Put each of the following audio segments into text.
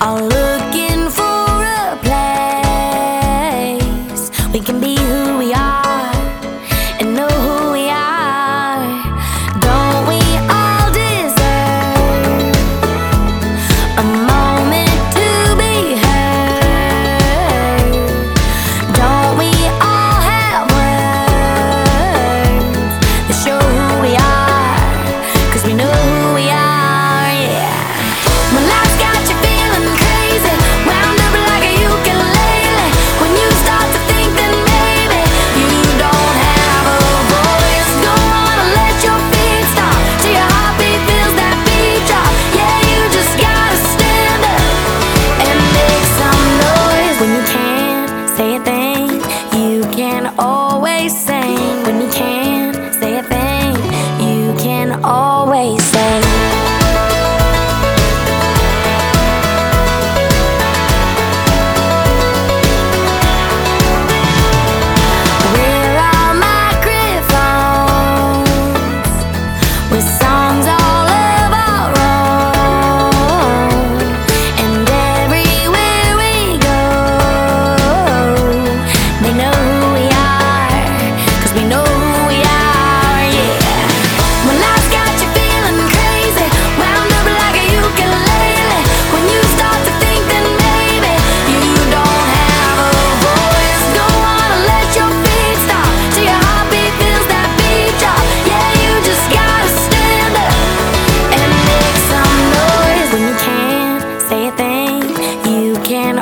I'll love.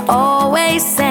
always say